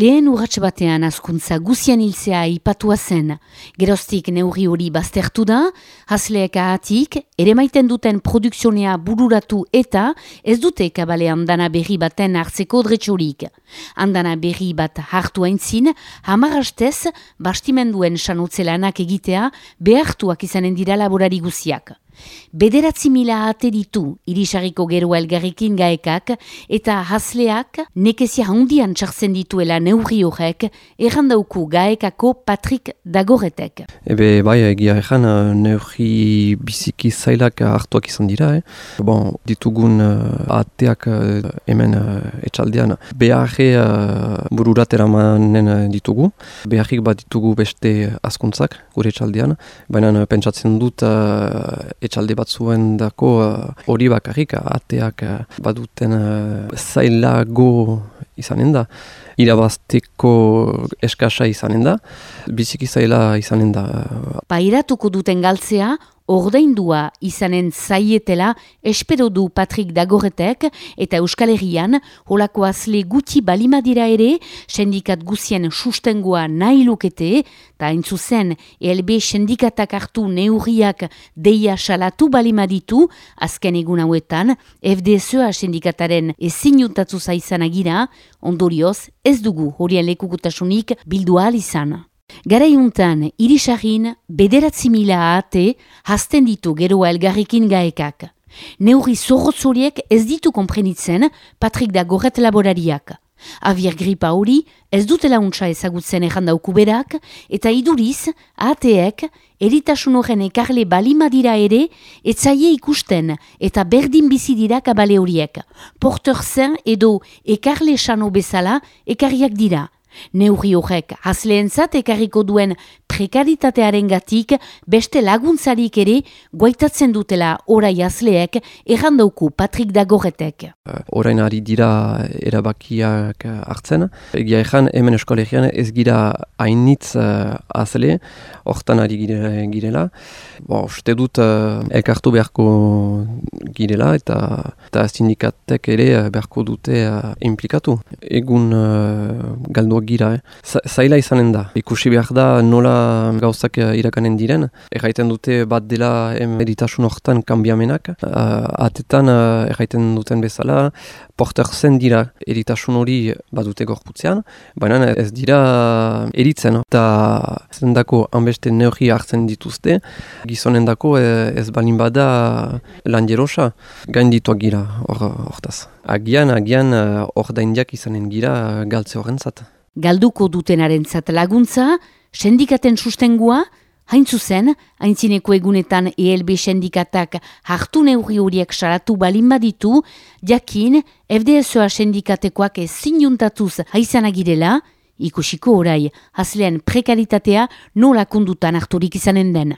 Lehen urratx batean askuntza guzian hiltzea ipatua zen. Geroztik neuri hori baztertu da, hasleek ahatik, ere maiten duten produksionea bururatu eta ez dute kabale andana berri baten hartzeko dretxorik. Andana berri bat hartu aintzin, hamarastez bastimenduen sanotzelanak egitea behartuak izanen dira laborari guziak. Bederatzi mila ate ditu irisariko geroa elgarrikin gaekak eta hasleak nekezia handian txartzen dituela neurri horrek errandauku gaekako Patrik Dagoretek. Ebe bai egia ezan neurri biziki zailak hartuak izan dira. Eh? Bon, ditugun uh, ateak uh, hemen uh, etxaldean beharre uh, bururatera manen ditugu. Beharrik bat ditugu beste askuntzak gure etxaldean. Baina pentsatzen dut uh, etxalde bat zuen dako eh, hori uh, bakarrik, ateak uh, baduten uh, zailago izanen da, irabazteko eskasa izanen da, biziki zaila izanen da. Pairatuko duten galtzea, ordeindua izanen zaietela espero du Patrik Dagoretek eta Euskal Herrian holako azle guti balimadira ere sendikat guzien sustengoa nahi lukete eta entzuzen ELB sendikatak hartu neurriak deia salatu balimaditu azken egun hauetan FDSA sendikataren ezin juntatzu zaizan agira ondorioz ez dugu horien lekukutasunik bildu ahal izan. Garaiuntan, irisarin bederatzi mila ate hasten ditu geroa elgarrikin gaekak. Neuri zorrotzoriek ez ditu komprenitzen Patrik da gorret laborariak. Avier gripa hori ez dutela untsa ezagutzen errandauku berak eta iduriz ateek eritasun horren ekarle balimadira ere etzaie ikusten eta berdin bizi dira kabale horiek. Porter zen edo ekarle sano bezala ekarriak dira. Neurri horrek hasleentzat ekarriko duen prekaritatearen gatik beste laguntzarik ere guaitatzen dutela orai hasleek errandauku Patrik Dagoretek. Uh, orain ari dira erabakiak hartzen. Egia ezan hemen eskolegian ez gira hainitz uh, hasle, hortan ari girela. Bo, uste dut uh, elkartu beharko girela eta, eta sindikatek ere beharko dute uh, implikatu. Egun uh, galduak gira. Eh. Zaila izanen da. Ikusi behar da nola gauzak eh, irakanen diren. Erraiten dute bat dela meditasun horretan kanbiamenak. Uh, atetan uh, erraiten duten bezala, porter zen dira eritasun hori badute gorputzean, baina ez dira eritzen. Eta zendako hanbeste neurri hartzen dituzte, gizonendako ez balin bada lan jerosa, gain dituak gira hortaz. Agian, agian, ordaindiak izanen gira galtze horrentzat. Galduko dutenaren laguntza, sendikaten sustengua, hain zuzen, haintzineko egunetan ELB sendikatak hartu neurri horiek salatu balin baditu, jakin FDSOA sendikatekoak ez zinjuntatuz haizan agirela, ikusiko orai, haslean prekaritatea nola kundutan harturik izanen den.